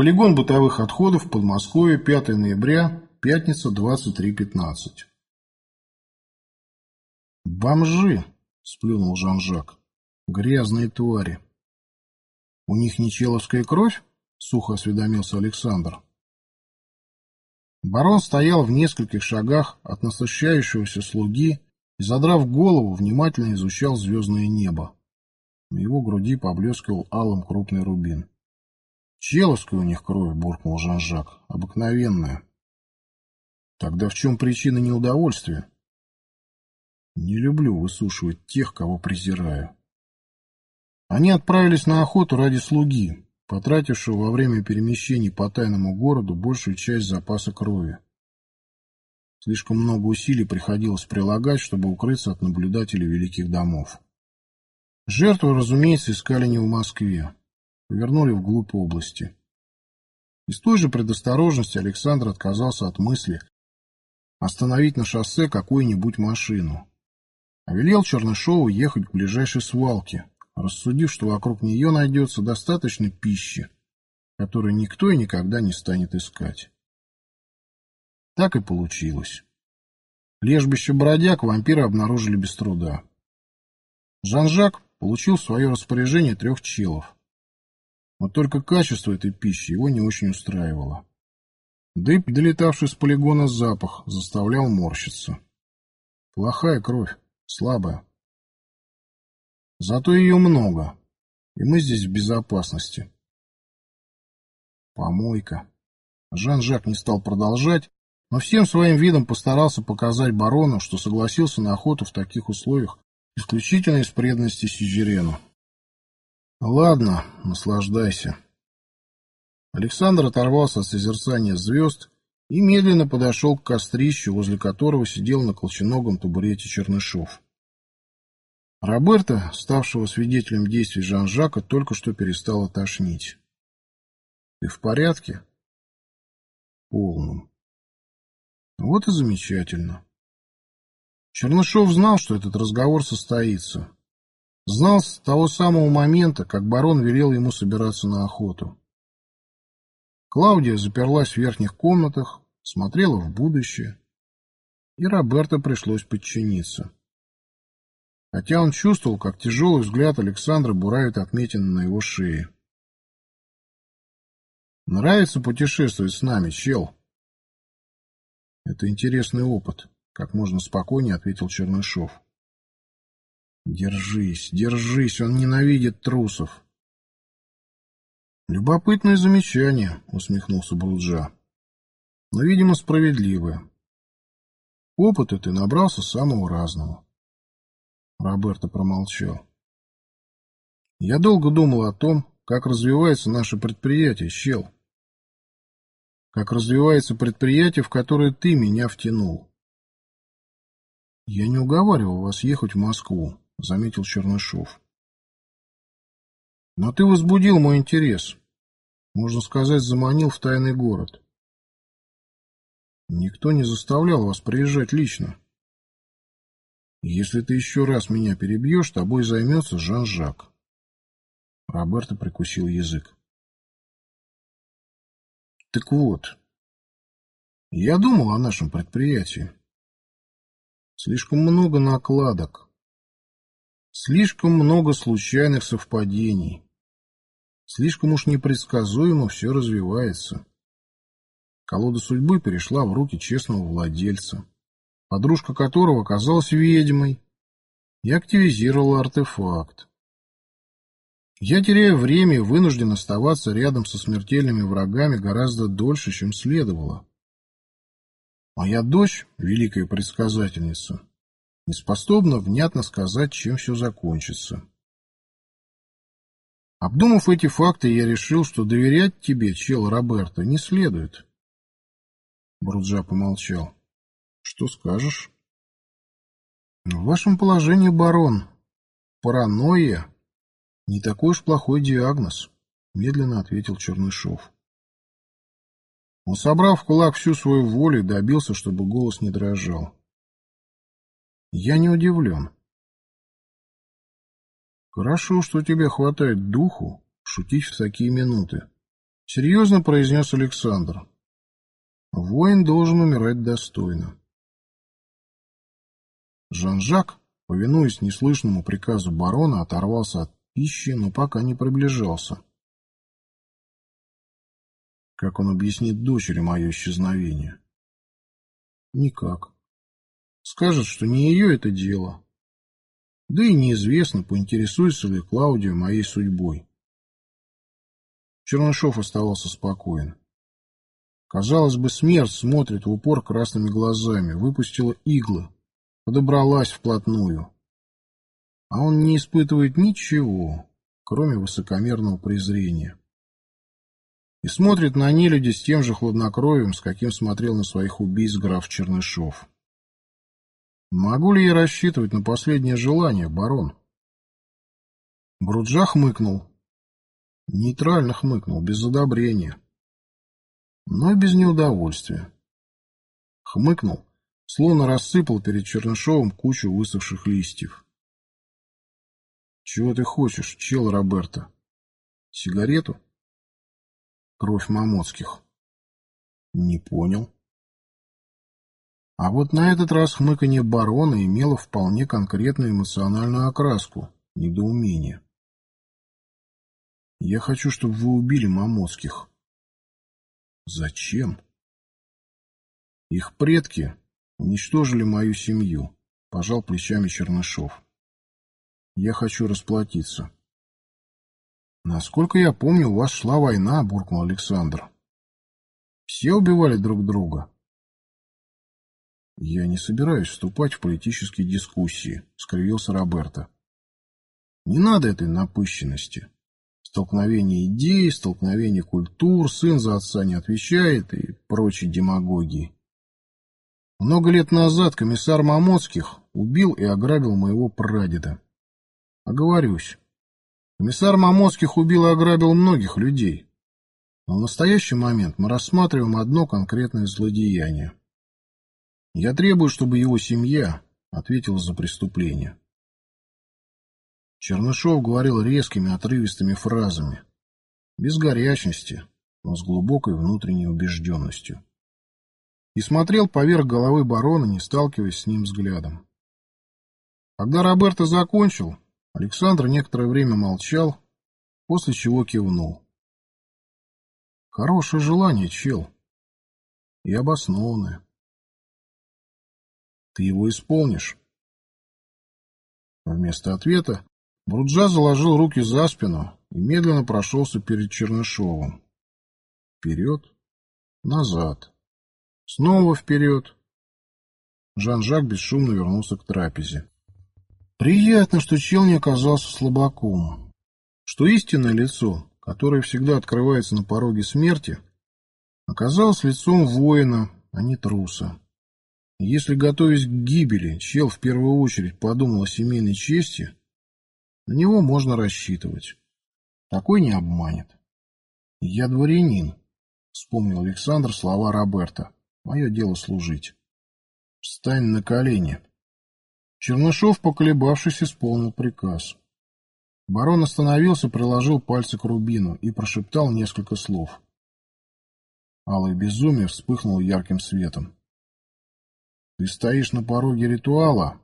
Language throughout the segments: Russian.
Полигон бытовых отходов Подмосковье, 5 ноября, пятница, 23.15. «Бомжи!» — сплюнул Жан-Жак. «Грязные твари!» «У них не человская кровь?» — сухо осведомился Александр. Барон стоял в нескольких шагах от насыщающегося слуги и, задрав голову, внимательно изучал звездное небо. На его груди поблескивал алым крупный рубин. Человская у них кровь, буркнул Жан-Жак. Обыкновенная. Тогда в чем причина неудовольствия? Не люблю высушивать тех, кого презираю. Они отправились на охоту ради слуги, потратившего во время перемещений по тайному городу большую часть запаса крови. Слишком много усилий приходилось прилагать, чтобы укрыться от наблюдателей великих домов. Жертву, разумеется, искали не в Москве повернули вглубь области. Из той же предосторожности Александр отказался от мысли остановить на шоссе какую-нибудь машину, а велел Чернышову ехать к ближайшей свалке, рассудив, что вокруг нее найдется достаточно пищи, которую никто и никогда не станет искать. Так и получилось. Лежбище бродяг вампиры обнаружили без труда. Жан-Жак получил в свое распоряжение трех челов, вот только качество этой пищи его не очень устраивало. Да и долетавший с полигона запах заставлял морщиться. Плохая кровь, слабая. Зато ее много, и мы здесь в безопасности. Помойка. Жан-Жак не стал продолжать, но всем своим видом постарался показать барону, что согласился на охоту в таких условиях исключительно из преданности Сизерену. Ладно, наслаждайся. Александр оторвался от созерцания звезд и медленно подошел к кострищу, возле которого сидел на колченогом табурете Чернышов. Роберта, ставшего свидетелем действий Жан-Жака, только что перестало тошнить. — Ты в порядке? — Полном. — Вот и замечательно. Чернышов знал, что этот разговор состоится. Знал с того самого момента, как барон велел ему собираться на охоту. Клаудия заперлась в верхних комнатах, смотрела в будущее, и Роберто пришлось подчиниться. Хотя он чувствовал, как тяжелый взгляд Александра буравит отметины на его шее. «Нравится путешествовать с нами, чел?» «Это интересный опыт», — как можно спокойнее ответил Чернышов. Держись, держись, он ненавидит трусов. Любопытное замечание, усмехнулся Бруджа. Но, видимо, справедливое. Опыта ты набрался самого разного. Роберто промолчал. Я долго думал о том, как развивается наше предприятие, Щел. Как развивается предприятие, в которое ты меня втянул. Я не уговаривал вас ехать в Москву заметил Чернышов. Но ты возбудил мой интерес. Можно сказать, заманил в тайный город. Никто не заставлял вас приезжать лично. Если ты еще раз меня перебьешь, тобой займется Жан-Жак. Роберто прикусил язык. Так вот, я думал о нашем предприятии. Слишком много накладок. Слишком много случайных совпадений. Слишком уж непредсказуемо все развивается. Колода судьбы перешла в руки честного владельца, подружка которого оказалась ведьмой и активизировала артефакт. Я теряю время и вынужден оставаться рядом со смертельными врагами гораздо дольше, чем следовало. Моя дочь, великая предсказательница, не способна внятно сказать, чем все закончится. Обдумав эти факты, я решил, что доверять тебе, чел Роберто, не следует. Бруджа помолчал. Что скажешь? В вашем положении, барон, паранойя не такой уж плохой диагноз, медленно ответил Чернышов. Он, собрав в кулак всю свою волю, добился, чтобы голос не дрожал. Я не удивлен. Хорошо, что тебе хватает духу шутить в такие минуты, Серьезно произнес Александр. Воин должен умирать достойно. Жан-Жак, повинуясь неслышному приказу барона, оторвался от пищи, но пока не приближался. Как он объяснит дочери мое исчезновение? Никак. Скажет, что не ее это дело. Да и неизвестно, поинтересуется ли Клаудия моей судьбой. Чернышов оставался спокоен. Казалось бы, смерть смотрит в упор красными глазами, выпустила иглы, подобралась вплотную. А он не испытывает ничего, кроме высокомерного презрения. И смотрит на нелюди с тем же хладнокровием, с каким смотрел на своих убийц граф Чернышов. Могу ли я рассчитывать на последнее желание, барон? Бруджа хмыкнул. Нейтрально хмыкнул, без одобрения. Но без неудовольствия. Хмыкнул, словно рассыпал перед Чернышовым кучу высохших листьев. «Чего ты хочешь, чел Роберто? Сигарету?» «Кровь Мамоцких». «Не понял». А вот на этот раз хмыканье барона имело вполне конкретную эмоциональную окраску – недоумение. «Я хочу, чтобы вы убили Мамоцких». «Зачем?» «Их предки уничтожили мою семью», – пожал плечами Чернышов. «Я хочу расплатиться». «Насколько я помню, у вас шла война», – буркнул Александр. «Все убивали друг друга». «Я не собираюсь вступать в политические дискуссии», — скривился Роберто. «Не надо этой напыщенности. Столкновение идей, столкновение культур, сын за отца не отвечает и прочей демагогии. Много лет назад комиссар Мамоцких убил и ограбил моего прадеда. Оговорюсь. Комиссар Мамоцких убил и ограбил многих людей. Но в настоящий момент мы рассматриваем одно конкретное злодеяние. Я требую, чтобы его семья ответила за преступление. Чернышов говорил резкими, отрывистыми фразами, без горячности, но с глубокой внутренней убежденностью. И смотрел поверх головы барона, не сталкиваясь с ним взглядом. Когда Роберто закончил, Александр некоторое время молчал, после чего кивнул. Хорошее желание, чел. И обоснованное. Ты его исполнишь. Вместо ответа Бруджа заложил руки за спину и медленно прошелся перед Чернышовым. Вперед, назад, снова вперед. Жан-Жак бесшумно вернулся к трапезе. Приятно, что чел не оказался слабаком, что истинное лицо, которое всегда открывается на пороге смерти, оказалось лицом воина, а не труса. Если, готовясь к гибели, чел в первую очередь подумал о семейной чести, на него можно рассчитывать. Такой не обманет. «Я дворянин», — вспомнил Александр слова Роберта. «Мое дело служить». «Встань на колени». Чернышов, поколебавшись, исполнил приказ. Барон остановился, приложил пальцы к рубину и прошептал несколько слов. Алое безумие вспыхнуло ярким светом. Ты стоишь на пороге ритуала,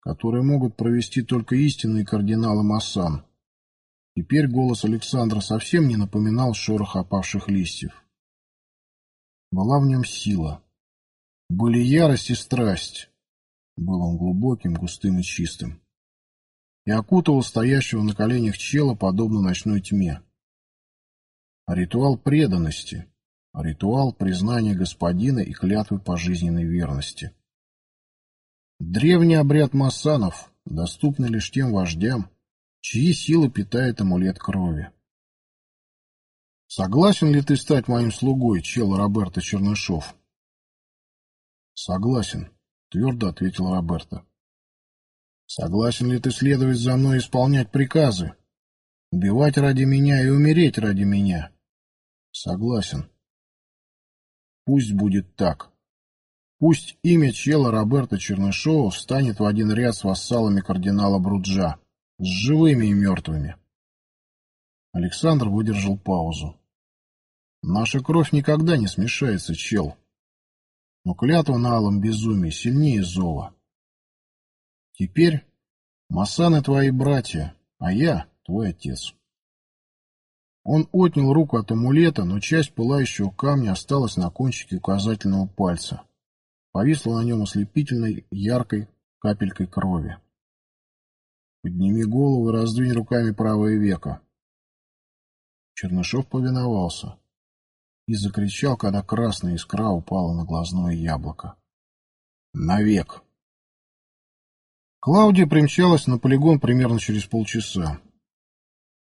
который могут провести только истинные кардиналы Массан. Теперь голос Александра совсем не напоминал шорох опавших листьев. Была в нем сила. Были ярость и страсть. Был он глубоким, густым и чистым. И окутывал стоящего на коленях чела, подобно ночной тьме. А ритуал преданности, а ритуал признания господина и клятвы пожизненной верности. Древний обряд массанов, доступный лишь тем вождям, чьи силы питает амулет крови. Согласен ли ты стать моим слугой, чел Роберто Чернышов? Согласен, твердо ответил Роберто. Согласен ли ты следовать за мной и исполнять приказы? Убивать ради меня и умереть ради меня? Согласен. Пусть будет так. Пусть имя чела Роберта Чернышова встанет в один ряд с вассалами кардинала Бруджа, с живыми и мертвыми. Александр выдержал паузу. Наша кровь никогда не смешается, чел. Но клятва на алом безумии сильнее зова. Теперь Масаны твои братья, а я твой отец. Он отнял руку от амулета, но часть пылающего камня осталась на кончике указательного пальца. Повисла на нем ослепительной, яркой капелькой крови. Подними голову и раздвинь руками правое веко. Чернышов повиновался и закричал, когда красная искра упала на глазное яблоко. «Навек!» Клаудия примчалась на полигон примерно через полчаса.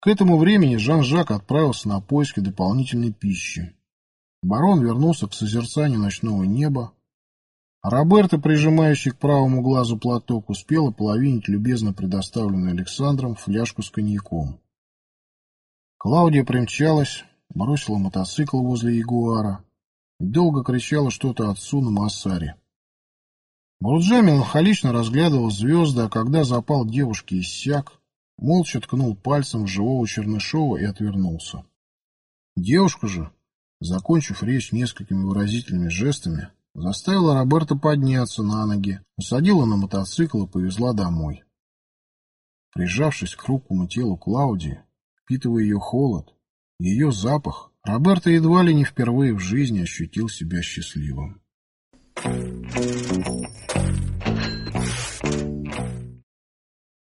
К этому времени Жан-Жак отправился на поиски дополнительной пищи. Барон вернулся к созерцанию ночного неба, Роберта, прижимающий к правому глазу платок, успела половинить любезно предоставленную Александром фляжку с коньяком. Клаудия примчалась, бросила мотоцикл возле Ягуара и долго кричала что-то отцу на Массаре. Буруджа меланхолично разглядывал звезды, а когда запал девушки иссяк, молча ткнул пальцем в живого Чернышова и отвернулся. Девушка же, закончив речь несколькими выразительными жестами, заставила Роберта подняться на ноги, усадила на мотоцикл и повезла домой. Прижавшись к хрупкому телу Клаудии, впитывая ее холод, ее запах, Роберто едва ли не впервые в жизни ощутил себя счастливым.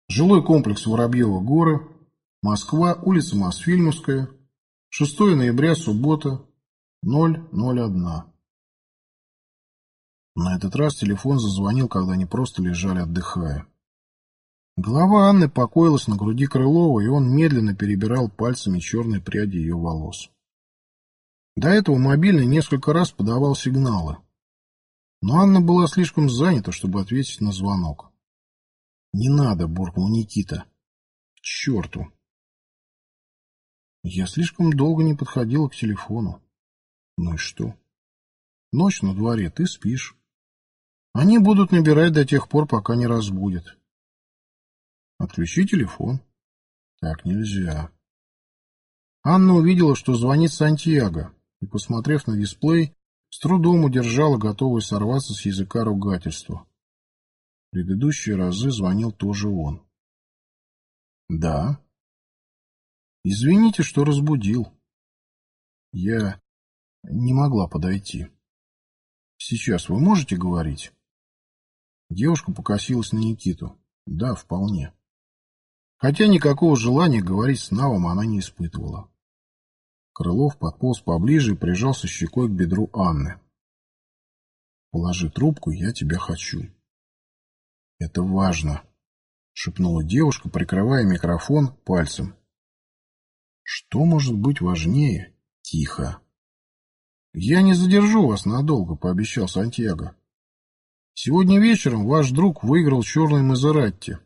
Жилой комплекс Воробьева горы, Москва, улица Мосфильмовская, 6 ноября, суббота, 001. На этот раз телефон зазвонил, когда они просто лежали, отдыхая. Голова Анны покоилась на груди Крылова, и он медленно перебирал пальцами черные пряди ее волос. До этого мобильный несколько раз подавал сигналы. Но Анна была слишком занята, чтобы ответить на звонок. «Не надо», — буркнул Никита. «К черту!» Я слишком долго не подходила к телефону. Ну и что? Ночь на дворе, ты спишь. Они будут набирать до тех пор, пока не разбудят. Отключи телефон. Так нельзя. Анна увидела, что звонит Сантьяго, и, посмотрев на дисплей, с трудом удержала готовое сорваться с языка ругательства. Предыдущие разы звонил тоже он. Да. Извините, что разбудил. Я не могла подойти. Сейчас вы можете говорить? Девушка покосилась на Никиту. Да, вполне. Хотя никакого желания говорить с Навом она не испытывала. Крылов подполз поближе и прижался щекой к бедру Анны. «Положи трубку, я тебя хочу». «Это важно», — шепнула девушка, прикрывая микрофон пальцем. «Что может быть важнее?» «Тихо». «Я не задержу вас надолго», — пообещал Сантьяго. «Сегодня вечером ваш друг выиграл черный Мазератти».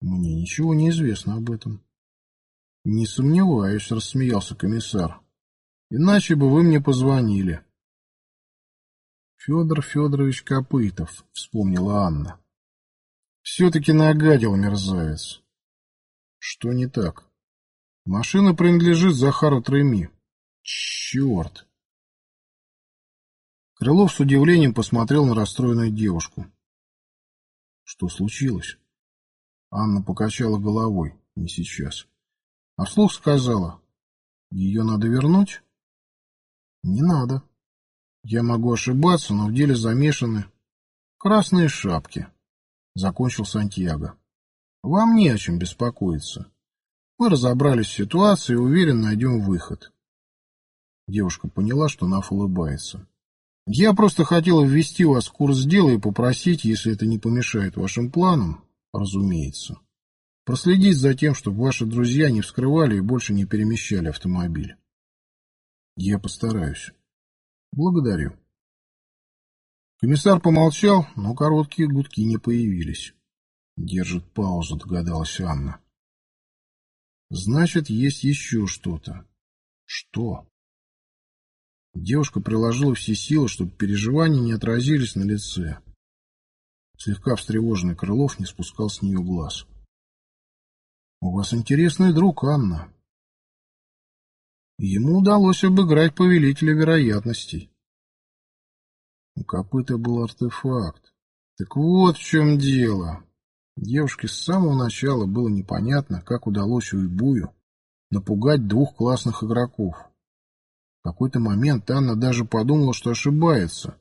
«Мне ничего не известно об этом». «Не сомневаюсь», — рассмеялся комиссар. «Иначе бы вы мне позвонили». Федор Федорович Копытов, вспомнила Анна. Все-таки нагадил мерзавец. Что не так? Машина принадлежит Захару Треми. Черт! Крылов с удивлением посмотрел на расстроенную девушку. Что случилось? Анна покачала головой. Не сейчас. А вслух сказала. Ее надо вернуть? Не надо. Я могу ошибаться, но в деле замешаны красные шапки, — закончил Сантьяго. Вам не о чем беспокоиться. Мы разобрались в ситуации и уверен найдем выход. Девушка поняла, что Наф улыбается. Я просто хотела ввести вас в курс дела и попросить, если это не помешает вашим планам, разумеется, проследить за тем, чтобы ваши друзья не вскрывали и больше не перемещали автомобиль. Я постараюсь. Благодарю. Комиссар помолчал, но короткие гудки не появились. Держит паузу, догадалась Анна. Значит, есть еще что-то. Что? Девушка приложила все силы, чтобы переживания не отразились на лице. Слегка встревоженный Крылов не спускал с нее глаз. — У вас интересный друг, Анна. Ему удалось обыграть повелителя вероятностей. У копыта был артефакт. Так вот в чем дело. Девушке с самого начала было непонятно, как удалось Уйбую напугать двух классных игроков. В какой-то момент Анна даже подумала, что ошибается,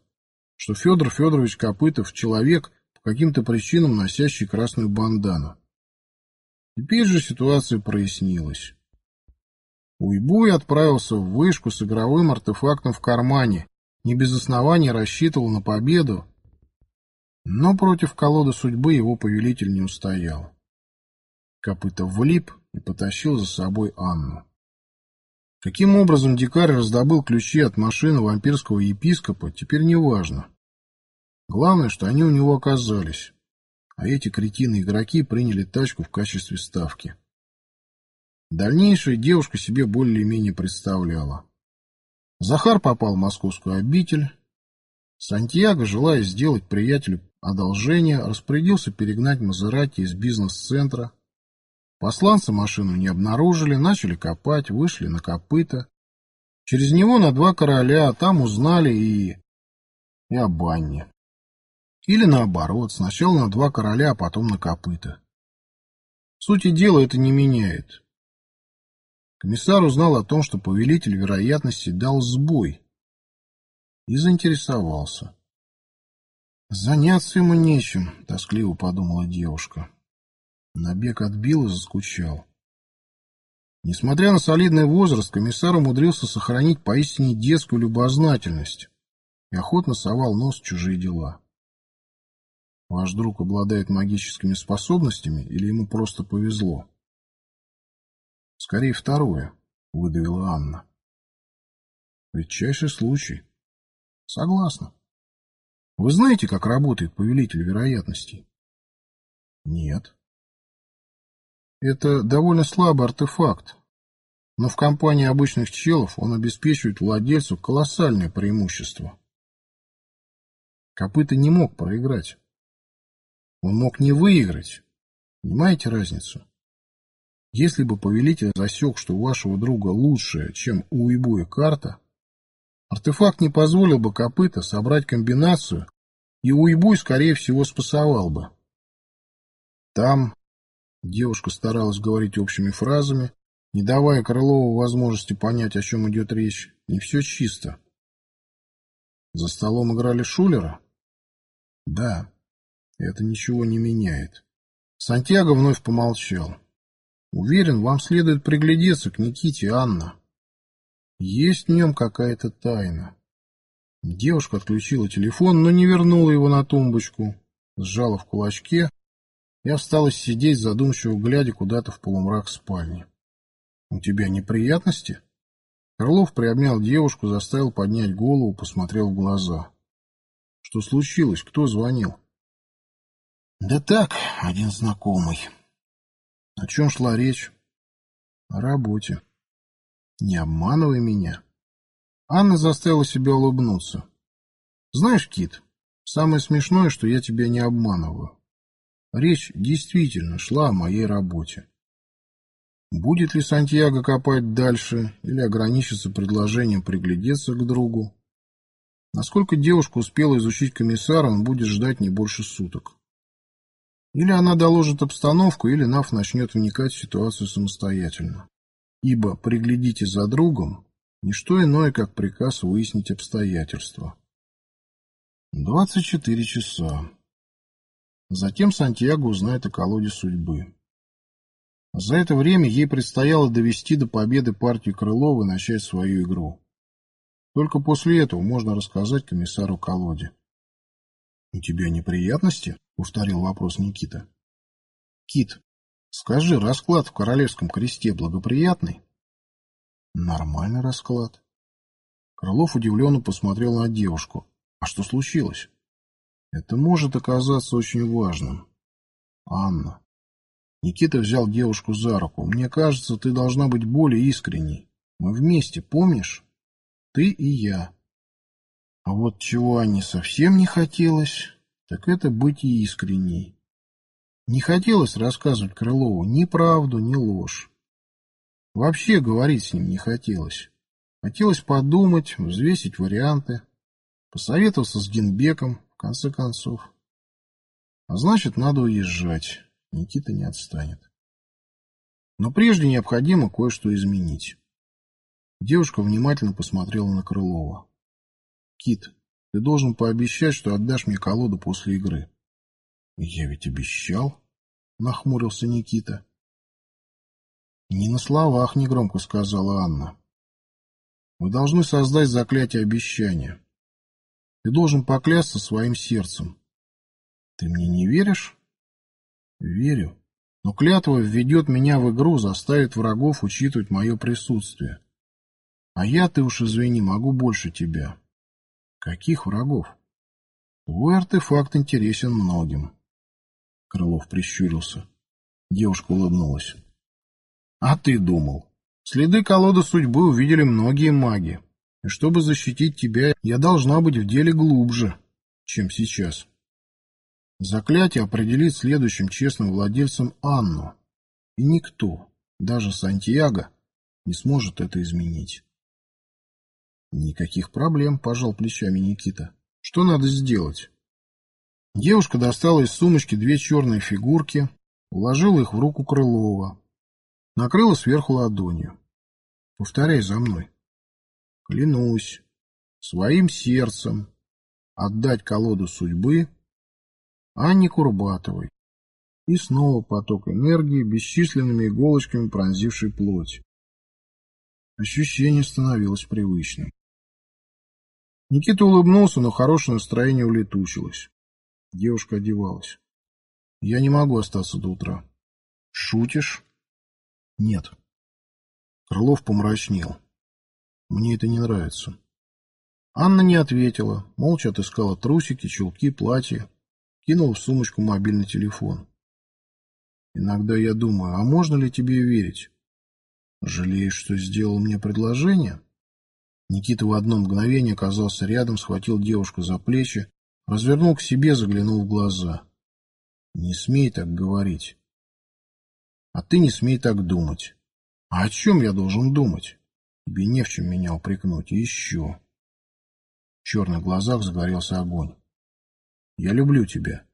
что Федор Федорович Копытов — человек, по каким-то причинам носящий красную бандану. Теперь же ситуация прояснилась. Уйбуй отправился в вышку с игровым артефактом в кармане, не без основания рассчитывал на победу, но против колоды судьбы его повелитель не устоял. Копыта влип и потащил за собой Анну. Каким образом дикарь раздобыл ключи от машины вампирского епископа, теперь не важно. Главное, что они у него оказались, а эти кретины-игроки приняли тачку в качестве ставки. Дальнейшее девушка себе более-менее представляла. Захар попал в московскую обитель. Сантьяго, желая сделать приятелю одолжение, распорядился перегнать Мазерати из бизнес-центра. Посланцы машину не обнаружили, начали копать, вышли на копыта. Через него на два короля, а там узнали и... и о банне. Или наоборот, сначала на два короля, а потом на копыта. Сути дела это не меняет. Комиссар узнал о том, что повелитель вероятности дал сбой и заинтересовался. «Заняться ему нечем», — тоскливо подумала девушка. Набег отбил и заскучал. Несмотря на солидный возраст, комиссар умудрился сохранить поистине детскую любознательность и охотно совал нос в чужие дела. Ваш друг обладает магическими способностями или ему просто повезло? Скорее второе, выдавила Анна. Редчайший случай. Согласна. Вы знаете, как работает повелитель вероятностей? Нет. Это довольно слабый артефакт, но в компании обычных челов он обеспечивает владельцу колоссальное преимущество. Копыта не мог проиграть. Он мог не выиграть. Понимаете разницу? Если бы повелитель засек, что у вашего друга лучшая, чем у Уйбуя карта, артефакт не позволил бы копыта собрать комбинацию, и Уйбуй, скорее всего, спасовал бы. Там девушка старалась говорить общими фразами, не давая Крылову возможности понять, о чем идет речь. Не все чисто. За столом играли Шулера? Да, это ничего не меняет. Сантьяго вновь помолчал. Уверен, вам следует приглядеться к Никите, Анна. Есть в нем какая-то тайна. Девушка отключила телефон, но не вернула его на тумбочку, сжала в кулачке и осталась сидеть, задумчиво глядя куда-то в полумрак спальни. — У тебя неприятности? Крылов приобнял девушку, заставил поднять голову, посмотрел в глаза. — Что случилось? Кто звонил? — Да так, один знакомый. О чем шла речь? О работе. Не обманывай меня. Анна заставила себя улыбнуться. Знаешь, Кит, самое смешное, что я тебя не обманываю. Речь действительно шла о моей работе. Будет ли Сантьяго копать дальше или ограничиться предложением приглядеться к другу? Насколько девушка успела изучить комиссара, он будет ждать не больше суток. Или она доложит обстановку, или Нав начнет вникать в ситуацию самостоятельно. Ибо приглядите за другом – не что иное, как приказ выяснить обстоятельства. 24 часа. Затем Сантьяго узнает о колоде судьбы. За это время ей предстояло довести до победы партию Крылова и начать свою игру. Только после этого можно рассказать комиссару колоде. «У тебя неприятности?» — повторил вопрос Никита. «Кит, скажи, расклад в Королевском кресте благоприятный?» «Нормальный расклад». Крылов удивленно посмотрел на девушку. «А что случилось?» «Это может оказаться очень важным. Анна». Никита взял девушку за руку. «Мне кажется, ты должна быть более искренней. Мы вместе, помнишь? Ты и я. А вот чего Анне совсем не хотелось, так это быть и искренней. Не хотелось рассказывать Крылову ни правду, ни ложь. Вообще говорить с ним не хотелось. Хотелось подумать, взвесить варианты, посоветоваться с Генбеком, конце концов. А значит, надо уезжать. Никита не отстанет. Но прежде необходимо кое-что изменить. Девушка внимательно посмотрела на Крылова. «Кит, ты должен пообещать, что отдашь мне колоду после игры». «Я ведь обещал», — нахмурился Никита. «Не на словах», — негромко сказала Анна. «Мы должны создать заклятие обещания. Ты должен поклясться своим сердцем. Ты мне не веришь?» «Верю. Но клятва введет меня в игру, заставит врагов учитывать мое присутствие. А я, ты уж извини, могу больше тебя. Каких врагов? Твой артефакт интересен многим. Крылов прищурился. Девушка улыбнулась. А ты думал? Следы колоды судьбы увидели многие маги. И чтобы защитить тебя, я должна быть в деле глубже, чем сейчас. Заклятие определит следующим честным владельцем Анну. И никто, даже Сантьяго, не сможет это изменить. Никаких проблем, пожал плечами Никита. Что надо сделать? Девушка достала из сумочки две черные фигурки, уложила их в руку Крылова, накрыла сверху ладонью. Повторяй за мной. Клянусь своим сердцем отдать колоду судьбы Анне Курбатовой. И снова поток энергии, бесчисленными иголочками пронзивший плоть. Ощущение становилось привычным. Никита улыбнулся, но хорошее настроение улетучилось. Девушка одевалась. Я не могу остаться до утра. Шутишь? Нет. Крылов помрачнел. Мне это не нравится. Анна не ответила, молча отыскала трусики, чулки, платье, кинула в сумочку мобильный телефон. Иногда я думаю, а можно ли тебе верить? Жалеешь, что сделал мне предложение? Никита в одно мгновение оказался рядом, схватил девушку за плечи, развернул к себе, заглянул в глаза. Не смей так говорить. А ты не смей так думать. А о чем я должен думать? Тебе не в чем меня упрекнуть. И еще. В черных глазах загорелся огонь. Я люблю тебя.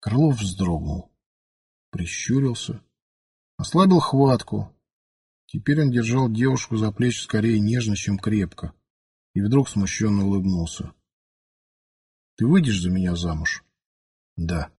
Крылов вздрогнул. Прищурился. Ослабил хватку, Теперь он держал девушку за плечи скорее нежно, чем крепко, и вдруг смущенно улыбнулся. «Ты выйдешь за меня замуж?» «Да».